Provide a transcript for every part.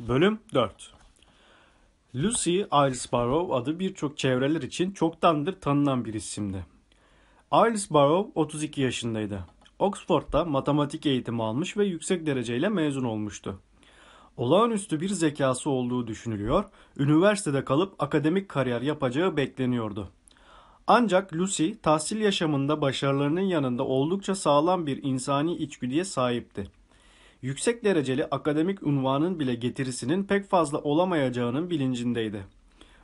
Bölüm 4 Lucy Iles Barrow adı birçok çevreler için çoktandır tanınan bir isimdi. Iles Barrow 32 yaşındaydı. Oxford'da matematik eğitimi almış ve yüksek dereceyle mezun olmuştu. Olağanüstü bir zekası olduğu düşünülüyor, üniversitede kalıp akademik kariyer yapacağı bekleniyordu. Ancak Lucy tahsil yaşamında başarılarının yanında oldukça sağlam bir insani içgüdüye sahipti yüksek dereceli akademik unvanın bile getirisinin pek fazla olamayacağının bilincindeydi.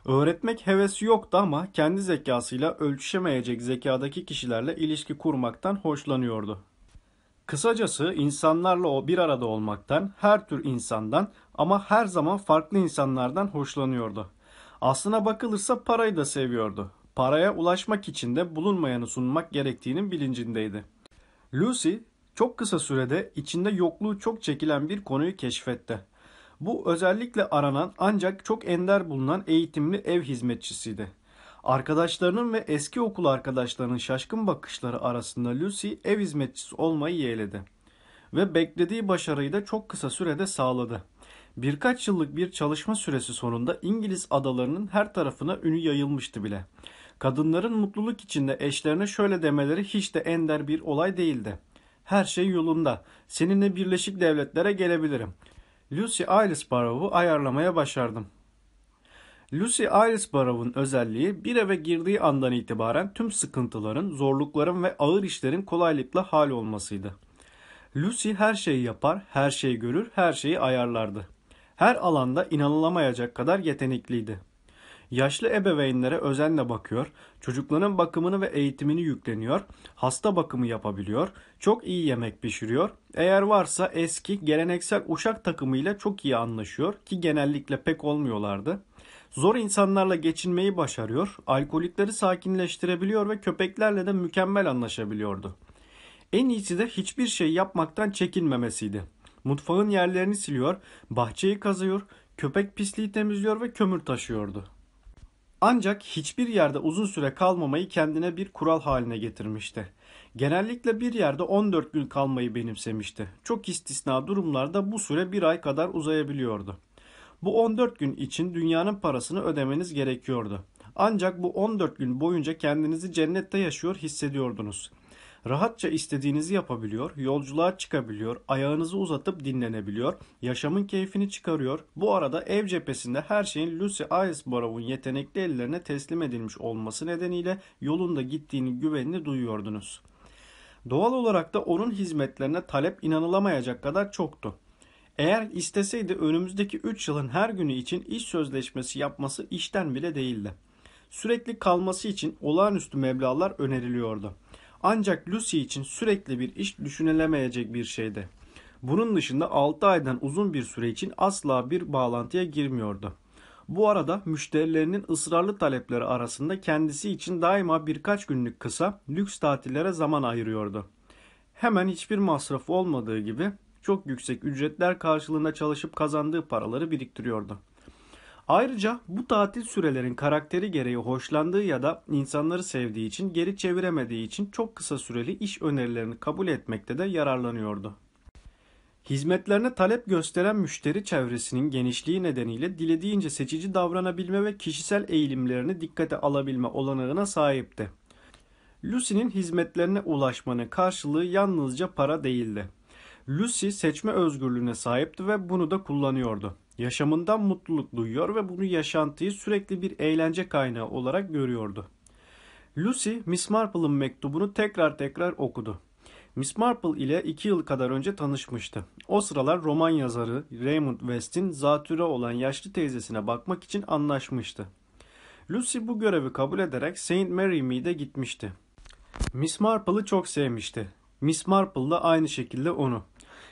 Öğretmek hevesi yoktu ama kendi zekasıyla ölçüşemeyecek zekadaki kişilerle ilişki kurmaktan hoşlanıyordu. Kısacası insanlarla o bir arada olmaktan, her tür insandan ama her zaman farklı insanlardan hoşlanıyordu. Aslına bakılırsa parayı da seviyordu. Paraya ulaşmak için de bulunmayanı sunmak gerektiğinin bilincindeydi. Lucy çok kısa sürede içinde yokluğu çok çekilen bir konuyu keşfetti. Bu özellikle aranan ancak çok ender bulunan eğitimli ev hizmetçisiydi. Arkadaşlarının ve eski okul arkadaşlarının şaşkın bakışları arasında Lucy ev hizmetçisi olmayı yeğledi. Ve beklediği başarıyı da çok kısa sürede sağladı. Birkaç yıllık bir çalışma süresi sonunda İngiliz adalarının her tarafına ünü yayılmıştı bile. Kadınların mutluluk içinde eşlerine şöyle demeleri hiç de ender bir olay değildi. Her şey yolunda. Seninle Birleşik Devletlere gelebilirim. Lucy Barrow'u ayarlamaya başardım. Lucy Barrow'un özelliği bir eve girdiği andan itibaren tüm sıkıntıların, zorlukların ve ağır işlerin kolaylıkla hal olmasıydı. Lucy her şeyi yapar, her şeyi görür, her şeyi ayarlardı. Her alanda inanılamayacak kadar yetenekliydi. Yaşlı ebeveynlere özenle bakıyor, çocukların bakımını ve eğitimini yükleniyor, hasta bakımı yapabiliyor, çok iyi yemek pişiriyor. Eğer varsa eski geleneksel uşak takımıyla çok iyi anlaşıyor ki genellikle pek olmuyorlardı. Zor insanlarla geçinmeyi başarıyor, alkolikleri sakinleştirebiliyor ve köpeklerle de mükemmel anlaşabiliyordu. En iyisi de hiçbir şey yapmaktan çekinmemesiydi. Mutfağın yerlerini siliyor, bahçeyi kazıyor, köpek pisliği temizliyor ve kömür taşıyordu. Ancak hiçbir yerde uzun süre kalmamayı kendine bir kural haline getirmişti. Genellikle bir yerde 14 gün kalmayı benimsemişti. Çok istisna durumlarda bu süre bir ay kadar uzayabiliyordu. Bu 14 gün için dünyanın parasını ödemeniz gerekiyordu. Ancak bu 14 gün boyunca kendinizi cennette yaşıyor hissediyordunuz. Rahatça istediğinizi yapabiliyor, yolculuğa çıkabiliyor, ayağınızı uzatıp dinlenebiliyor, yaşamın keyfini çıkarıyor. Bu arada ev cephesinde her şeyin Lucy Icebarrow'un yetenekli ellerine teslim edilmiş olması nedeniyle yolunda gittiğini güvenini duyuyordunuz. Doğal olarak da onun hizmetlerine talep inanılamayacak kadar çoktu. Eğer isteseydi önümüzdeki 3 yılın her günü için iş sözleşmesi yapması işten bile değildi. Sürekli kalması için olağanüstü meblalar öneriliyordu. Ancak Lucy için sürekli bir iş düşünülemeyecek bir şeydi. Bunun dışında 6 aydan uzun bir süre için asla bir bağlantıya girmiyordu. Bu arada müşterilerinin ısrarlı talepleri arasında kendisi için daima birkaç günlük kısa lüks tatillere zaman ayırıyordu. Hemen hiçbir masrafı olmadığı gibi çok yüksek ücretler karşılığında çalışıp kazandığı paraları biriktiriyordu. Ayrıca bu tatil sürelerin karakteri gereği hoşlandığı ya da insanları sevdiği için geri çeviremediği için çok kısa süreli iş önerilerini kabul etmekte de yararlanıyordu. Hizmetlerine talep gösteren müşteri çevresinin genişliği nedeniyle dilediğince seçici davranabilme ve kişisel eğilimlerini dikkate alabilme olanağına sahipti. Lucy'nin hizmetlerine ulaşmanın karşılığı yalnızca para değildi. Lucy seçme özgürlüğüne sahipti ve bunu da kullanıyordu. Yaşamından mutluluk duyuyor ve bunu yaşantıyı sürekli bir eğlence kaynağı olarak görüyordu. Lucy, Miss Marple'ın mektubunu tekrar tekrar okudu. Miss Marple ile iki yıl kadar önce tanışmıştı. O sıralar roman yazarı Raymond West'in zatüre olan yaşlı teyzesine bakmak için anlaşmıştı. Lucy bu görevi kabul ederek St. Mary Mead'e gitmişti. Miss Marple'ı çok sevmişti. Miss Marple da aynı şekilde onu.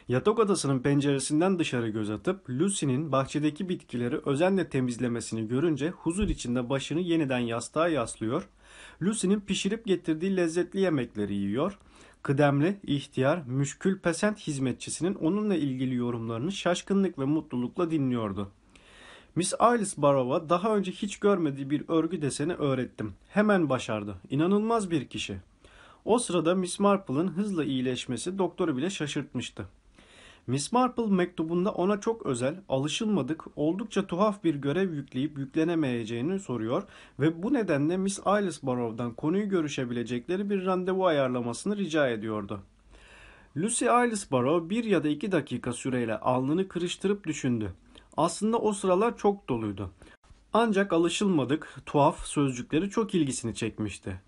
Yatak odasının penceresinden dışarı göz atıp Lucy'nin bahçedeki bitkileri özenle temizlemesini görünce huzur içinde başını yeniden yastığa yaslıyor, Lucy'nin pişirip getirdiği lezzetli yemekleri yiyor, kıdemli, ihtiyar, müşkül pesent hizmetçisinin onunla ilgili yorumlarını şaşkınlık ve mutlulukla dinliyordu. Miss Alice Barrow'a daha önce hiç görmediği bir örgü deseni öğrettim. Hemen başardı. İnanılmaz bir kişi. O sırada Miss Marple'ın hızla iyileşmesi doktoru bile şaşırtmıştı. Miss Marple mektubunda ona çok özel, alışılmadık, oldukça tuhaf bir görev yükleyip yüklenemeyeceğini soruyor ve bu nedenle Miss Alice Barrow'dan konuyu görüşebilecekleri bir randevu ayarlamasını rica ediyordu. Lucy Alice Barrow bir ya da iki dakika süreyle alnını kırıştırıp düşündü. Aslında o sıralar çok doluydu. Ancak alışılmadık, tuhaf sözcükleri çok ilgisini çekmişti.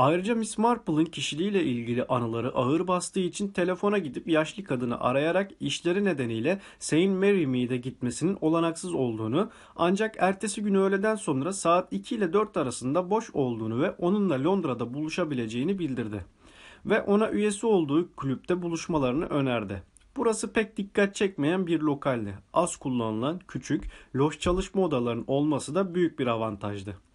Ayrıca Miss Marple'ın kişiliğiyle ilgili anıları ağır bastığı için telefona gidip yaşlı kadını arayarak işleri nedeniyle St. Mary Mead'e gitmesinin olanaksız olduğunu ancak ertesi günü öğleden sonra saat 2 ile 4 arasında boş olduğunu ve onunla Londra'da buluşabileceğini bildirdi. Ve ona üyesi olduğu kulüpte buluşmalarını önerdi. Burası pek dikkat çekmeyen bir lokaldi. Az kullanılan küçük, loş çalışma odalarının olması da büyük bir avantajdı.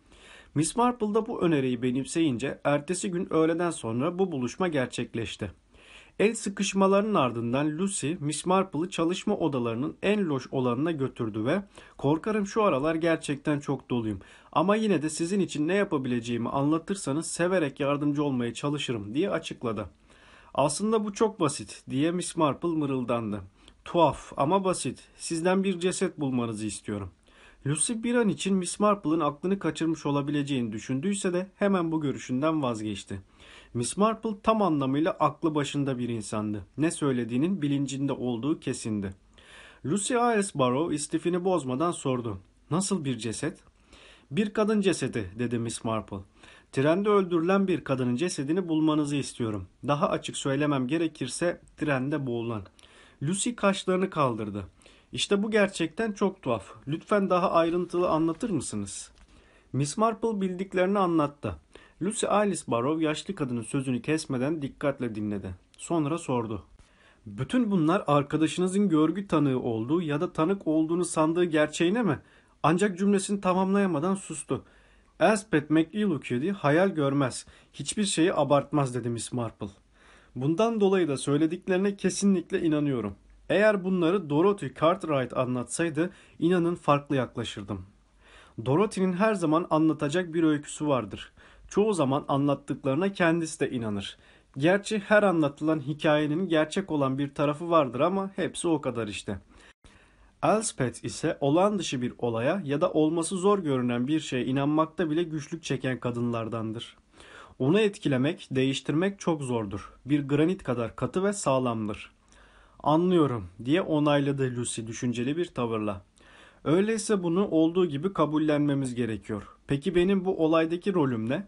Miss Marple da bu öneriyi benimseyince ertesi gün öğleden sonra bu buluşma gerçekleşti. El sıkışmalarının ardından Lucy, Miss Marple'ı çalışma odalarının en loş olanına götürdü ve ''Korkarım şu aralar gerçekten çok doluyum ama yine de sizin için ne yapabileceğimi anlatırsanız severek yardımcı olmaya çalışırım.'' diye açıkladı. ''Aslında bu çok basit.'' diye Miss Marple mırıldandı. ''Tuhaf ama basit. Sizden bir ceset bulmanızı istiyorum.'' Lucy bir an için Miss Marple'ın aklını kaçırmış olabileceğini düşündüyse de hemen bu görüşünden vazgeçti. Miss Marple tam anlamıyla aklı başında bir insandı. Ne söylediğinin bilincinde olduğu kesindi. Lucy Iris Barrow istifini bozmadan sordu. Nasıl bir ceset? Bir kadın cesedi dedi Miss Marple. Trende öldürülen bir kadının cesedini bulmanızı istiyorum. Daha açık söylemem gerekirse trende boğulan. Lucy kaşlarını kaldırdı. İşte bu gerçekten çok tuhaf. Lütfen daha ayrıntılı anlatır mısınız? Miss Marple bildiklerini anlattı. Lucy Alice Barrow yaşlı kadının sözünü kesmeden dikkatle dinledi. Sonra sordu. Bütün bunlar arkadaşınızın görgü tanığı olduğu ya da tanık olduğunu sandığı gerçeğine mi? Ancak cümlesini tamamlayamadan sustu. Elspeth McElukedy hayal görmez, hiçbir şeyi abartmaz dedi Miss Marple. Bundan dolayı da söylediklerine kesinlikle inanıyorum. Eğer bunları Dorothy Cartwright anlatsaydı inanın farklı yaklaşırdım. Dorothy'nin her zaman anlatacak bir öyküsü vardır. Çoğu zaman anlattıklarına kendisi de inanır. Gerçi her anlatılan hikayenin gerçek olan bir tarafı vardır ama hepsi o kadar işte. Elspeth ise olan dışı bir olaya ya da olması zor görünen bir şeye inanmakta bile güçlük çeken kadınlardandır. Onu etkilemek, değiştirmek çok zordur. Bir granit kadar katı ve sağlamdır. Anlıyorum diye onayladı Lucy düşünceli bir tavırla. Öyleyse bunu olduğu gibi kabullenmemiz gerekiyor. Peki benim bu olaydaki rolüm ne?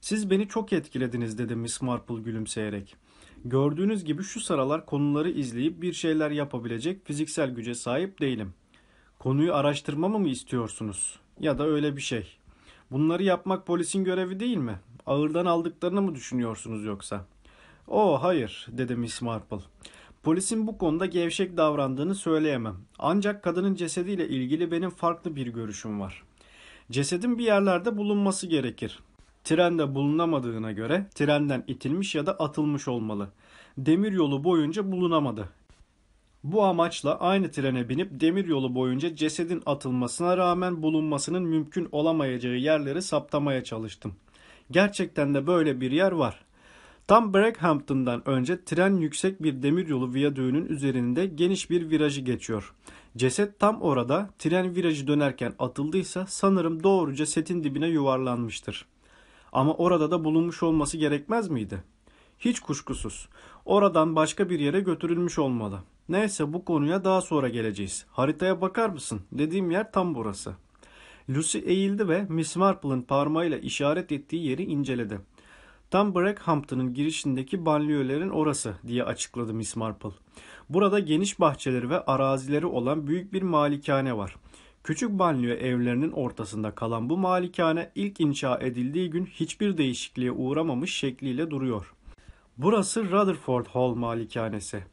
Siz beni çok etkilediniz dedi Miss Marple gülümseyerek. Gördüğünüz gibi şu sıralar konuları izleyip bir şeyler yapabilecek fiziksel güce sahip değilim. Konuyu araştırmamı mı istiyorsunuz? Ya da öyle bir şey. Bunları yapmak polisin görevi değil mi? Ağırdan aldıklarını mı düşünüyorsunuz yoksa? Oh hayır dedi Miss Marple. Polisin bu konuda gevşek davrandığını söyleyemem. Ancak kadının cesediyle ilgili benim farklı bir görüşüm var. Cesedin bir yerlerde bulunması gerekir. Trende bulunamadığına göre trenden itilmiş ya da atılmış olmalı. Demir yolu boyunca bulunamadı. Bu amaçla aynı trene binip demir yolu boyunca cesedin atılmasına rağmen bulunmasının mümkün olamayacağı yerleri saptamaya çalıştım. Gerçekten de böyle bir yer var. Tam Brackhampton'dan önce tren yüksek bir demiryolu viyadüğünün üzerinde geniş bir virajı geçiyor. Ceset tam orada tren virajı dönerken atıldıysa sanırım doğruca setin dibine yuvarlanmıştır. Ama orada da bulunmuş olması gerekmez miydi? Hiç kuşkusuz. Oradan başka bir yere götürülmüş olmalı. Neyse bu konuya daha sonra geleceğiz. Haritaya bakar mısın? Dediğim yer tam burası. Lucy eğildi ve Miss Marple'ın parmağıyla işaret ettiği yeri inceledi. Tam Brackhampton'ın girişindeki banliyölerin orası diye açıkladı Miss Marple. Burada geniş bahçeleri ve arazileri olan büyük bir malikane var. Küçük banliyö evlerinin ortasında kalan bu malikane ilk inşa edildiği gün hiçbir değişikliğe uğramamış şekliyle duruyor. Burası Rutherford Hall malikanesi.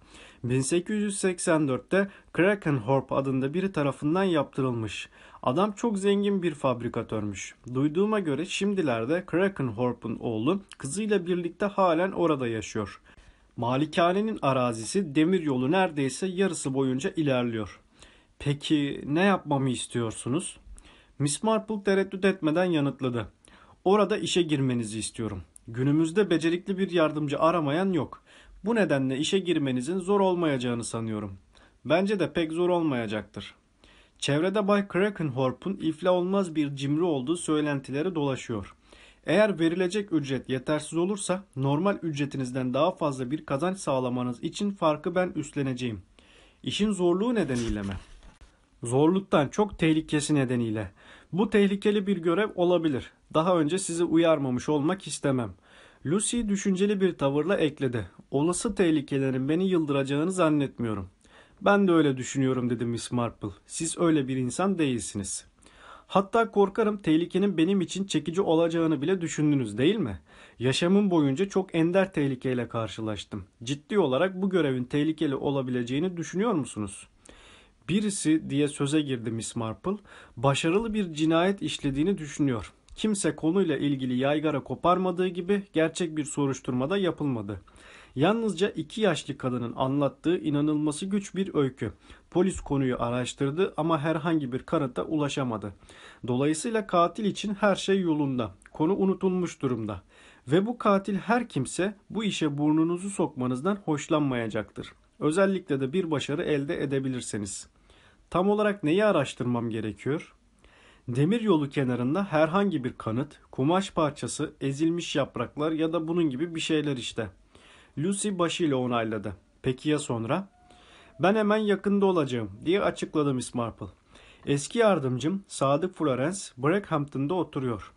1884'te Krakenhorp adında biri tarafından yaptırılmış. Adam çok zengin bir fabrikatörmüş. Duyduğuma göre şimdilerde Krakenhorp'un oğlu kızıyla birlikte halen orada yaşıyor. Malikanenin arazisi demir yolu neredeyse yarısı boyunca ilerliyor. Peki ne yapmamı istiyorsunuz? Miss Marple tereddüt etmeden yanıtladı. Orada işe girmenizi istiyorum. Günümüzde becerikli bir yardımcı aramayan yok. Bu nedenle işe girmenizin zor olmayacağını sanıyorum. Bence de pek zor olmayacaktır. Çevrede Bay Krakenhorp'un ifla olmaz bir cimri olduğu söylentileri dolaşıyor. Eğer verilecek ücret yetersiz olursa normal ücretinizden daha fazla bir kazanç sağlamanız için farkı ben üstleneceğim. İşin zorluğu nedeniyle mi? Zorluktan çok tehlikesi nedeniyle. Bu tehlikeli bir görev olabilir. Daha önce sizi uyarmamış olmak istemem. Lucy düşünceli bir tavırla ekledi. Olası tehlikelerin beni yıldıracağını zannetmiyorum. Ben de öyle düşünüyorum dedi Miss Marple. Siz öyle bir insan değilsiniz. Hatta korkarım tehlikenin benim için çekici olacağını bile düşündünüz değil mi? Yaşamım boyunca çok ender tehlikeyle karşılaştım. Ciddi olarak bu görevin tehlikeli olabileceğini düşünüyor musunuz? Birisi diye söze girdi Miss Marple, başarılı bir cinayet işlediğini düşünüyor. Kimse konuyla ilgili yaygara koparmadığı gibi gerçek bir soruşturmada yapılmadı. Yalnızca iki yaşlı kadının anlattığı inanılması güç bir öykü. Polis konuyu araştırdı ama herhangi bir kanıta ulaşamadı. Dolayısıyla katil için her şey yolunda. Konu unutulmuş durumda. Ve bu katil her kimse bu işe burnunuzu sokmanızdan hoşlanmayacaktır. Özellikle de bir başarı elde edebilirseniz. Tam olarak neyi araştırmam gerekiyor? Demir yolu kenarında herhangi bir kanıt, kumaş parçası, ezilmiş yapraklar ya da bunun gibi bir şeyler işte. Lucy başıyla onayladı. Peki ya sonra? Ben hemen yakında olacağım diye açıkladı Miss Marple. Eski yardımcım Sadık Florence Brackhampton'da oturuyor.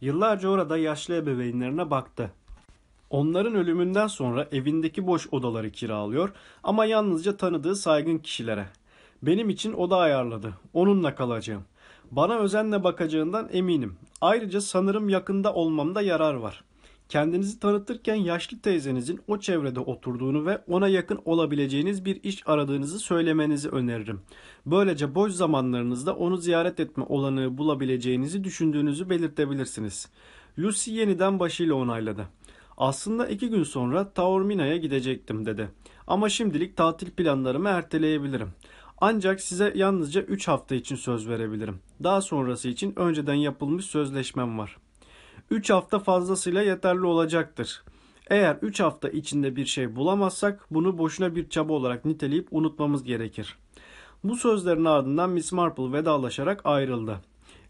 Yıllarca orada yaşlı ebeveynlerine baktı. Onların ölümünden sonra evindeki boş odaları kiralıyor ama yalnızca tanıdığı saygın kişilere. Benim için oda ayarladı. Onunla kalacağım. Bana özenle bakacağından eminim. Ayrıca sanırım yakında olmamda yarar var. Kendinizi tanıtırken yaşlı teyzenizin o çevrede oturduğunu ve ona yakın olabileceğiniz bir iş aradığınızı söylemenizi öneririm. Böylece boş zamanlarınızda onu ziyaret etme olanağı bulabileceğinizi düşündüğünüzü belirtebilirsiniz. Lucy yeniden başıyla onayladı. Aslında iki gün sonra Taormina'ya gidecektim dedi. Ama şimdilik tatil planlarımı erteleyebilirim. Ancak size yalnızca 3 hafta için söz verebilirim. Daha sonrası için önceden yapılmış sözleşmem var. 3 hafta fazlasıyla yeterli olacaktır. Eğer 3 hafta içinde bir şey bulamazsak bunu boşuna bir çaba olarak niteleyip unutmamız gerekir. Bu sözlerin ardından Miss Marple vedalaşarak ayrıldı.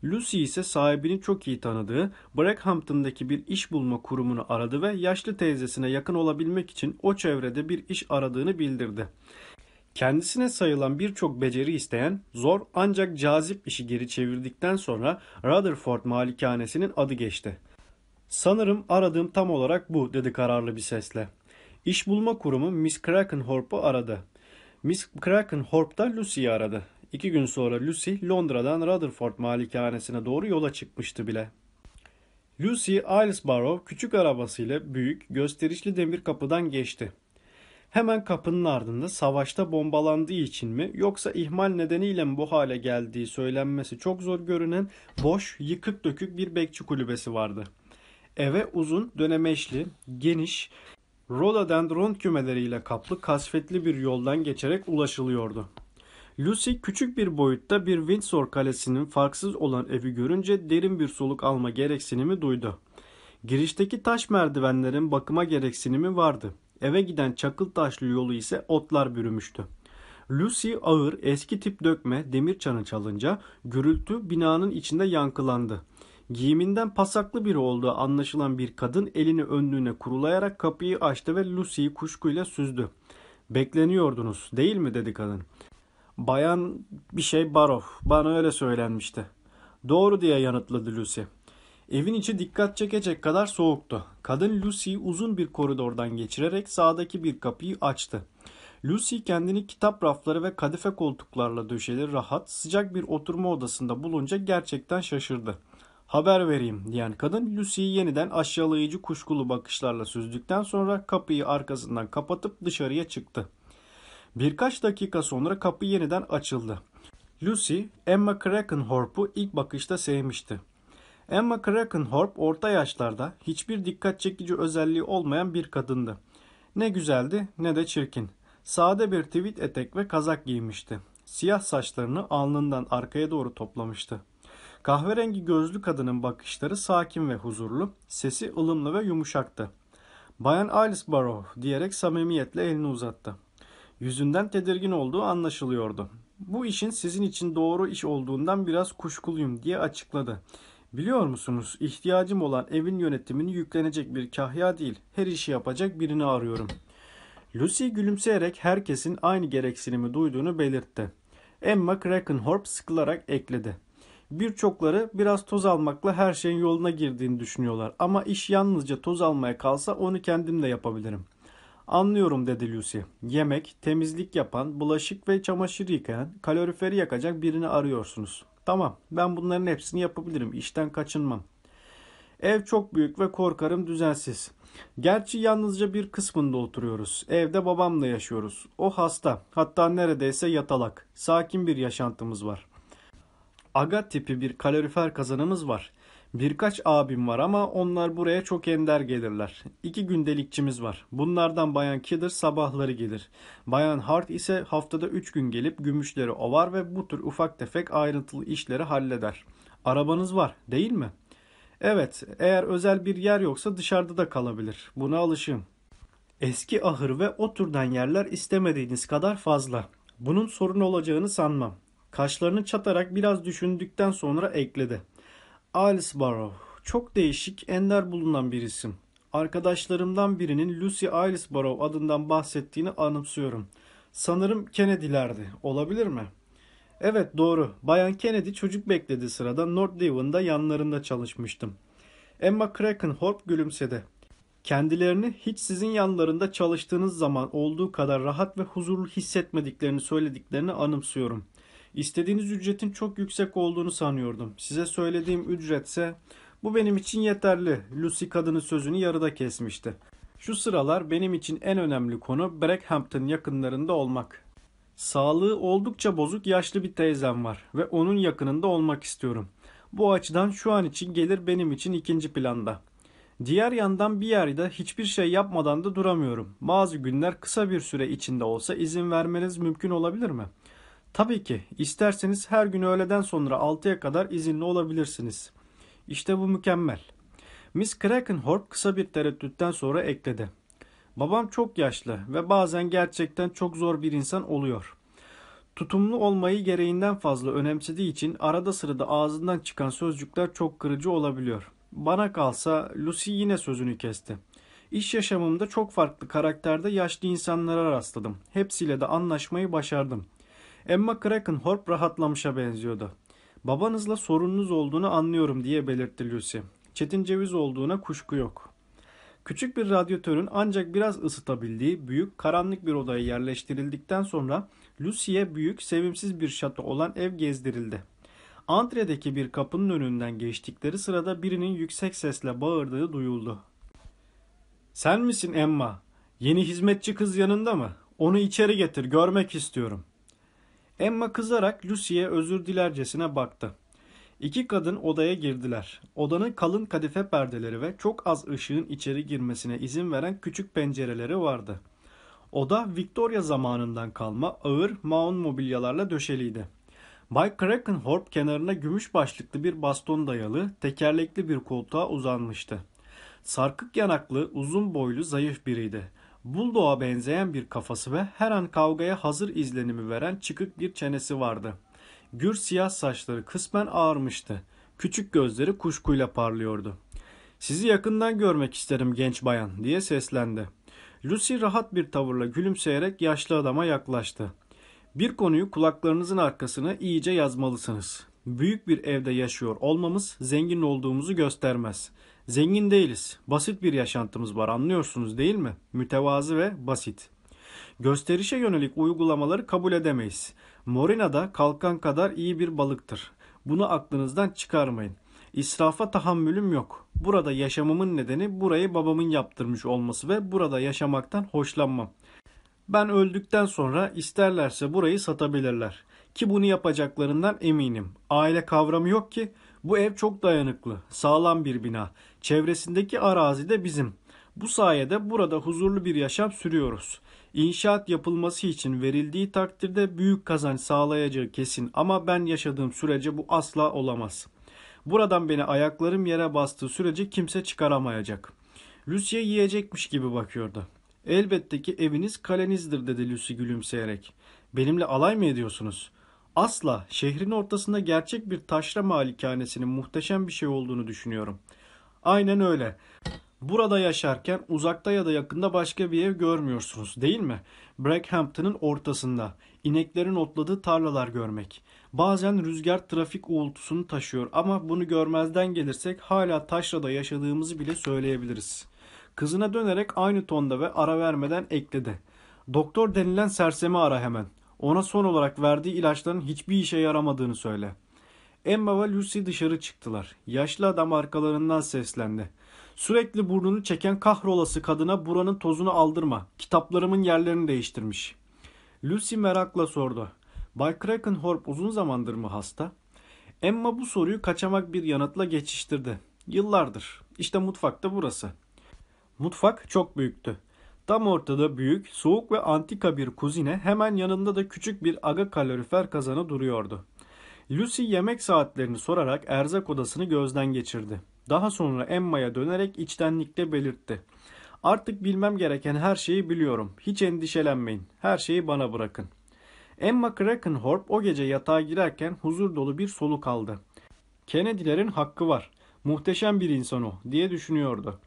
Lucy ise sahibini çok iyi tanıdığı Brackhampton'daki bir iş bulma kurumunu aradı ve yaşlı teyzesine yakın olabilmek için o çevrede bir iş aradığını bildirdi. Kendisine sayılan birçok beceri isteyen, zor ancak cazip işi geri çevirdikten sonra Rutherford malikanesinin adı geçti. Sanırım aradığım tam olarak bu dedi kararlı bir sesle. İş bulma kurumu Miss Krakenhorp'u aradı. Miss Krakenhorp da Lucy'yi aradı. İki gün sonra Lucy Londra'dan Rutherford malikanesine doğru yola çıkmıştı bile. Lucy Islesborough küçük arabasıyla büyük, gösterişli demir kapıdan geçti. Hemen kapının ardında savaşta bombalandığı için mi yoksa ihmal nedeniyle mi bu hale geldiği söylenmesi çok zor görünen boş, yıkık dökük bir bekçi kulübesi vardı. Eve uzun, dönemeçli, geniş, rododendron kümeleriyle kaplı kasvetli bir yoldan geçerek ulaşılıyordu. Lucy küçük bir boyutta bir Windsor kalesinin farksız olan evi görünce derin bir soluk alma gereksinimi duydu. Girişteki taş merdivenlerin bakıma gereksinimi vardı. Eve giden çakıl taşlı yolu ise otlar bürümüştü. Lucy ağır eski tip dökme demir çanı çalınca gürültü binanın içinde yankılandı. Giyiminden pasaklı biri olduğu anlaşılan bir kadın elini önlüğüne kurulayarak kapıyı açtı ve Lucy'yi kuşkuyla süzdü. Bekleniyordunuz değil mi dedi kadın. Bayan bir şey Barof bana öyle söylenmişti. Doğru diye yanıtladı Lucy. Evin içi dikkat çekecek kadar soğuktu. Kadın Lucy'yi uzun bir koridordan geçirerek sağdaki bir kapıyı açtı. Lucy kendini kitap rafları ve kadife koltuklarla döşeli rahat, sıcak bir oturma odasında bulunca gerçekten şaşırdı. Haber vereyim diyen kadın Lucy'yi yeniden aşağılayıcı kuşkulu bakışlarla süzdükten sonra kapıyı arkasından kapatıp dışarıya çıktı. Birkaç dakika sonra kapı yeniden açıldı. Lucy, Emma Krakenhorp'u ilk bakışta sevmişti. Emma Krakenhorp orta yaşlarda hiçbir dikkat çekici özelliği olmayan bir kadındı. Ne güzeldi ne de çirkin. Sade bir tweed etek ve kazak giymişti. Siyah saçlarını alnından arkaya doğru toplamıştı. Kahverengi gözlü kadının bakışları sakin ve huzurlu, sesi ılımlı ve yumuşaktı. Bayan Islesborough diyerek samimiyetle elini uzattı. Yüzünden tedirgin olduğu anlaşılıyordu. Bu işin sizin için doğru iş olduğundan biraz kuşkuluyum diye açıkladı. Biliyor musunuz ihtiyacım olan evin yönetimini yüklenecek bir kahya değil her işi yapacak birini arıyorum. Lucy gülümseyerek herkesin aynı gereksinimi duyduğunu belirtti. Emma Krakenhorp sıkılarak ekledi. Birçokları biraz toz almakla her şeyin yoluna girdiğini düşünüyorlar ama iş yalnızca toz almaya kalsa onu kendim de yapabilirim. Anlıyorum dedi Lucy. Yemek, temizlik yapan, bulaşık ve çamaşır yıkayan, kaloriferi yakacak birini arıyorsunuz. Tamam, ben bunların hepsini yapabilirim. İşten kaçınmam. Ev çok büyük ve korkarım düzensiz. Gerçi yalnızca bir kısmında oturuyoruz. Evde babamla yaşıyoruz. O hasta. Hatta neredeyse yatalak. Sakin bir yaşantımız var. Aga tipi bir kalorifer kazanımız var. Birkaç abim var ama onlar buraya çok ender gelirler. İki gündelikçimiz var. Bunlardan Bayan Kidder sabahları gelir. Bayan Hart ise haftada üç gün gelip gümüşleri ovar ve bu tür ufak tefek ayrıntılı işleri halleder. Arabanız var değil mi? Evet, eğer özel bir yer yoksa dışarıda da kalabilir. Buna alışığım. Eski ahır ve o türden yerler istemediğiniz kadar fazla. Bunun sorun olacağını sanmam. Kaşlarını çatarak biraz düşündükten sonra ekledi. Alice Barrow. Çok değişik, ender bulunan bir isim. Arkadaşlarımdan birinin Lucy Alice Barrow adından bahsettiğini anımsıyorum. Sanırım Kennedy'lerdi. Olabilir mi? Evet doğru. Bayan Kennedy çocuk bekledi sırada North Devon'da yanlarında çalışmıştım. Emma Krakenhorp gülümsedi. Kendilerini hiç sizin yanlarında çalıştığınız zaman olduğu kadar rahat ve huzurlu hissetmediklerini söylediklerini anımsıyorum. İstediğiniz ücretin çok yüksek olduğunu sanıyordum. Size söylediğim ücretse bu benim için yeterli. Lucy kadının sözünü yarıda kesmişti. Şu sıralar benim için en önemli konu Brackhampton yakınlarında olmak. Sağlığı oldukça bozuk yaşlı bir teyzem var ve onun yakınında olmak istiyorum. Bu açıdan şu an için gelir benim için ikinci planda. Diğer yandan bir yerde hiçbir şey yapmadan da duramıyorum. Bazı günler kısa bir süre içinde olsa izin vermeniz mümkün olabilir mi?'' Tabii ki isterseniz her gün öğleden sonra 6'ya kadar izinli olabilirsiniz. İşte bu mükemmel. Miss Krakenhorp kısa bir tereddütten sonra ekledi. Babam çok yaşlı ve bazen gerçekten çok zor bir insan oluyor. Tutumlu olmayı gereğinden fazla önemsediği için arada sırada ağzından çıkan sözcükler çok kırıcı olabiliyor. Bana kalsa Lucy yine sözünü kesti. İş yaşamımda çok farklı karakterde yaşlı insanlara rastladım. Hepsiyle de anlaşmayı başardım. Emma Krakenhorp rahatlamışa benziyordu. Babanızla sorununuz olduğunu anlıyorum diye belirtti Lucy. Çetin ceviz olduğuna kuşku yok. Küçük bir radyatörün ancak biraz ısıtabildiği büyük karanlık bir odaya yerleştirildikten sonra Lucy'ye büyük sevimsiz bir şato olan ev gezdirildi. Antredeki bir kapının önünden geçtikleri sırada birinin yüksek sesle bağırdığı duyuldu. Sen misin Emma? Yeni hizmetçi kız yanında mı? Onu içeri getir görmek istiyorum. Emma kızarak Lucy'ye özür dilercesine baktı. İki kadın odaya girdiler. Odanın kalın kadife perdeleri ve çok az ışığın içeri girmesine izin veren küçük pencereleri vardı. Oda Victoria zamanından kalma ağır maun mobilyalarla döşeliydi. Bay Krakenhorp kenarına gümüş başlıklı bir baston dayalı, tekerlekli bir koltuğa uzanmıştı. Sarkık yanaklı, uzun boylu, zayıf biriydi. Bulldog'a benzeyen bir kafası ve her an kavgaya hazır izlenimi veren çıkık bir çenesi vardı. Gür siyah saçları kısmen ağarmıştı. Küçük gözleri kuşkuyla parlıyordu. Sizi yakından görmek isterim genç bayan diye seslendi. Lucy rahat bir tavırla gülümseyerek yaşlı adama yaklaştı. Bir konuyu kulaklarınızın arkasına iyice yazmalısınız. Büyük bir evde yaşıyor olmamız zengin olduğumuzu göstermez. Zengin değiliz. Basit bir yaşantımız var anlıyorsunuz değil mi? Mütevazı ve basit. Gösterişe yönelik uygulamaları kabul edemeyiz. Morina da kalkan kadar iyi bir balıktır. Bunu aklınızdan çıkarmayın. İsrafa tahammülüm yok. Burada yaşamamın nedeni burayı babamın yaptırmış olması ve burada yaşamaktan hoşlanmam. Ben öldükten sonra isterlerse burayı satabilirler. Ki bunu yapacaklarından eminim. Aile kavramı yok ki. Bu ev çok dayanıklı, sağlam bir bina. Çevresindeki arazi de bizim. Bu sayede burada huzurlu bir yaşam sürüyoruz. İnşaat yapılması için verildiği takdirde büyük kazanç sağlayacağı kesin ama ben yaşadığım sürece bu asla olamaz. Buradan beni ayaklarım yere bastığı sürece kimse çıkaramayacak. Lucia yiyecekmiş gibi bakıyordu. Elbette ki eviniz kalenizdir dedi Lucy gülümseyerek. Benimle alay mı ediyorsunuz? Asla şehrin ortasında gerçek bir taşra malikanesinin muhteşem bir şey olduğunu düşünüyorum. Aynen öyle. Burada yaşarken uzakta ya da yakında başka bir ev görmüyorsunuz değil mi? Brackhampton'ın ortasında ineklerin otladığı tarlalar görmek. Bazen rüzgar trafik uğultusunu taşıyor ama bunu görmezden gelirsek hala taşrada yaşadığımızı bile söyleyebiliriz. Kızına dönerek aynı tonda ve ara vermeden ekledi. Doktor denilen sersemi ara hemen. Ona son olarak verdiği ilaçların hiçbir işe yaramadığını söyle. Emma ve Lucy dışarı çıktılar. Yaşlı adam arkalarından seslendi. Sürekli burnunu çeken kahrolası kadına buranın tozunu aldırma. Kitaplarımın yerlerini değiştirmiş. Lucy merakla sordu. Bay Krakenhorp uzun zamandır mı hasta? Emma bu soruyu kaçamak bir yanıtla geçiştirdi. Yıllardır. İşte mutfakta burası. Mutfak çok büyüktü. Tam ortada büyük, soğuk ve antika bir kuzine hemen yanında da küçük bir aga kalorifer kazanı duruyordu. Lucy yemek saatlerini sorarak erzak odasını gözden geçirdi. Daha sonra Emma'ya dönerek içtenlikle belirtti. Artık bilmem gereken her şeyi biliyorum. Hiç endişelenmeyin. Her şeyi bana bırakın. Emma Krakenhorp o gece yatağa girerken huzur dolu bir soluk aldı. Kennedy'lerin hakkı var. Muhteşem bir insan o diye düşünüyordu.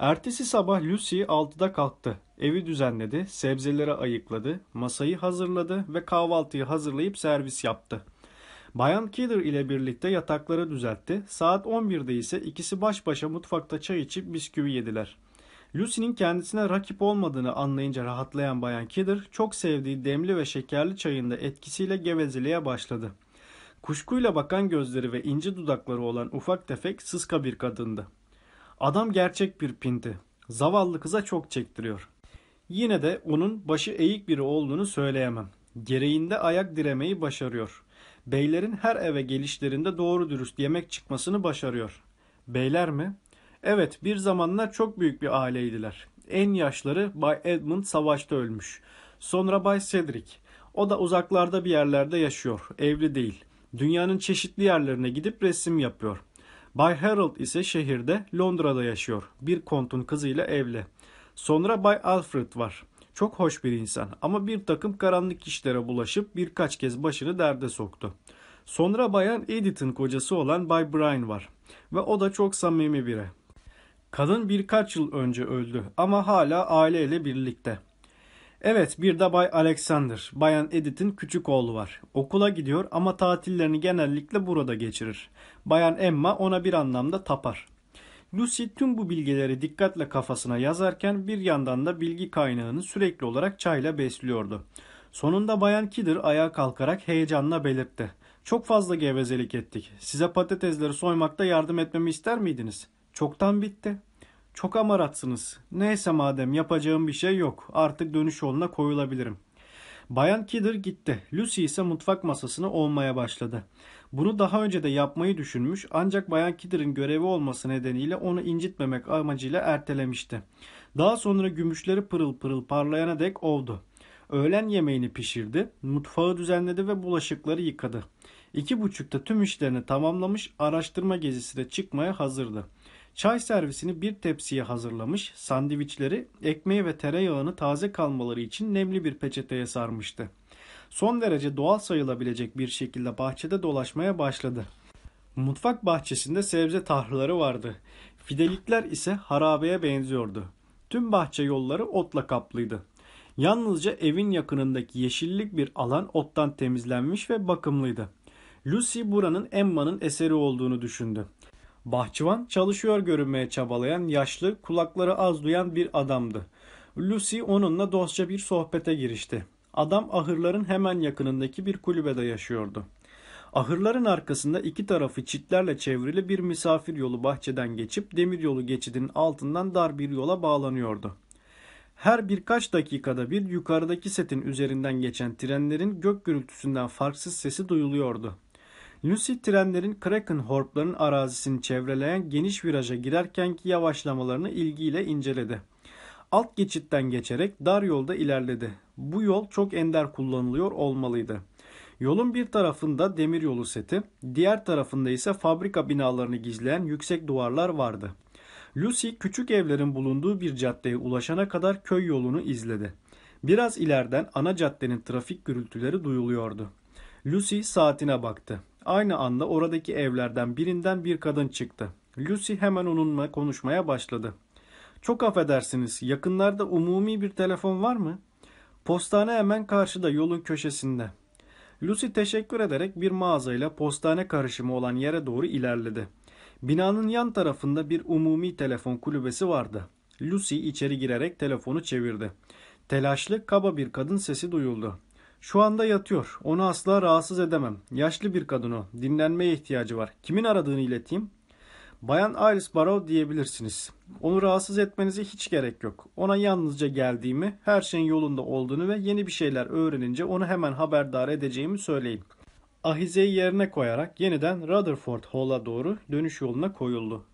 Ertesi sabah Lucy 6'da kalktı. Evi düzenledi, sebzeleri ayıkladı, masayı hazırladı ve kahvaltıyı hazırlayıp servis yaptı. Bayan Kidder ile birlikte yatakları düzeltti. Saat 11'de ise ikisi baş başa mutfakta çay içip bisküvi yediler. Lucy'nin kendisine rakip olmadığını anlayınca rahatlayan Bayan Kidder çok sevdiği demli ve şekerli çayında etkisiyle gevezeliğe başladı. Kuşkuyla bakan gözleri ve ince dudakları olan ufak tefek sıska bir kadındı. Adam gerçek bir pinti. Zavallı kıza çok çektiriyor. Yine de onun başı eğik biri olduğunu söyleyemem. Gereğinde ayak diremeyi başarıyor. Beylerin her eve gelişlerinde doğru dürüst yemek çıkmasını başarıyor. Beyler mi? Evet bir zamanlar çok büyük bir aileydiler. En yaşları Bay Edmund savaşta ölmüş. Sonra Bay Cedric. O da uzaklarda bir yerlerde yaşıyor. Evli değil. Dünyanın çeşitli yerlerine gidip resim yapıyor. Bay Harold ise şehirde Londra'da yaşıyor. Bir kontun kızıyla evli. Sonra Bay Alfred var. Çok hoş bir insan ama bir takım karanlık işlere bulaşıp birkaç kez başını derde soktu. Sonra bayan Edith'in kocası olan Bay Brian var ve o da çok samimi biri. Kadın birkaç yıl önce öldü ama hala aileyle birlikte. Evet bir de Bay Alexander, Bayan Edith'in küçük oğlu var. Okula gidiyor ama tatillerini genellikle burada geçirir. Bayan Emma ona bir anlamda tapar. Lucy tüm bu bilgileri dikkatle kafasına yazarken bir yandan da bilgi kaynağını sürekli olarak çayla besliyordu. Sonunda Bayan Kidder ayağa kalkarak heyecanla belirtti. Çok fazla gevezelik ettik. Size patatesleri soymakta yardım etmemi ister miydiniz? Çoktan bitti. Çok amaratsınız. Neyse madem yapacağım bir şey yok. Artık dönüş yoluna koyulabilirim. Bayan Kidder gitti. Lucy ise mutfak masasını olmaya başladı. Bunu daha önce de yapmayı düşünmüş ancak Bayan Kidder'ın görevi olması nedeniyle onu incitmemek amacıyla ertelemişti. Daha sonra gümüşleri pırıl pırıl parlayana dek oldu. Öğlen yemeğini pişirdi, mutfağı düzenledi ve bulaşıkları yıkadı. İki buçukta tüm işlerini tamamlamış, araştırma gezisi de çıkmaya hazırdı. Çay servisini bir tepsiye hazırlamış, sandviçleri, ekmeği ve tereyağını taze kalmaları için nemli bir peçeteye sarmıştı. Son derece doğal sayılabilecek bir şekilde bahçede dolaşmaya başladı. Mutfak bahçesinde sebze tahılları vardı. Fidelikler ise harabeye benziyordu. Tüm bahçe yolları otla kaplıydı. Yalnızca evin yakınındaki yeşillik bir alan ottan temizlenmiş ve bakımlıydı. Lucy buranın Emma'nın eseri olduğunu düşündü. Bahçıvan çalışıyor görünmeye çabalayan yaşlı, kulakları az duyan bir adamdı. Lucy onunla dostça bir sohbete girişti. Adam ahırların hemen yakınındaki bir kulübede yaşıyordu. Ahırların arkasında iki tarafı çitlerle çevrili bir misafir yolu bahçeden geçip demiryolu geçidinin altından dar bir yola bağlanıyordu. Her birkaç dakikada bir yukarıdaki setin üzerinden geçen trenlerin gök gürültüsünden farksız sesi duyuluyordu. Lucy trenlerin Krakenhorp'ların arazisini çevreleyen geniş viraja girerkenki yavaşlamalarını ilgiyle inceledi. Alt geçitten geçerek dar yolda ilerledi. Bu yol çok ender kullanılıyor olmalıydı. Yolun bir tarafında demiryolu seti, diğer tarafında ise fabrika binalarını gizleyen yüksek duvarlar vardı. Lucy küçük evlerin bulunduğu bir caddeye ulaşana kadar köy yolunu izledi. Biraz ileriden ana caddenin trafik gürültüleri duyuluyordu. Lucy saatine baktı. Aynı anda oradaki evlerden birinden bir kadın çıktı. Lucy hemen onunla konuşmaya başladı. Çok affedersiniz, yakınlarda umumi bir telefon var mı? Postane hemen karşıda yolun köşesinde. Lucy teşekkür ederek bir mağazayla postane karışımı olan yere doğru ilerledi. Binanın yan tarafında bir umumi telefon kulübesi vardı. Lucy içeri girerek telefonu çevirdi. Telaşlı, kaba bir kadın sesi duyuldu. Şu anda yatıyor. Onu asla rahatsız edemem. Yaşlı bir kadın o. Dinlenmeye ihtiyacı var. Kimin aradığını ileteyim? Bayan Iris Barrow diyebilirsiniz. Onu rahatsız etmenize hiç gerek yok. Ona yalnızca geldiğimi, her şeyin yolunda olduğunu ve yeni bir şeyler öğrenince onu hemen haberdar edeceğimi söyleyin. Ahizeyi yerine koyarak yeniden Rutherford Hall'a doğru dönüş yoluna koyuldu.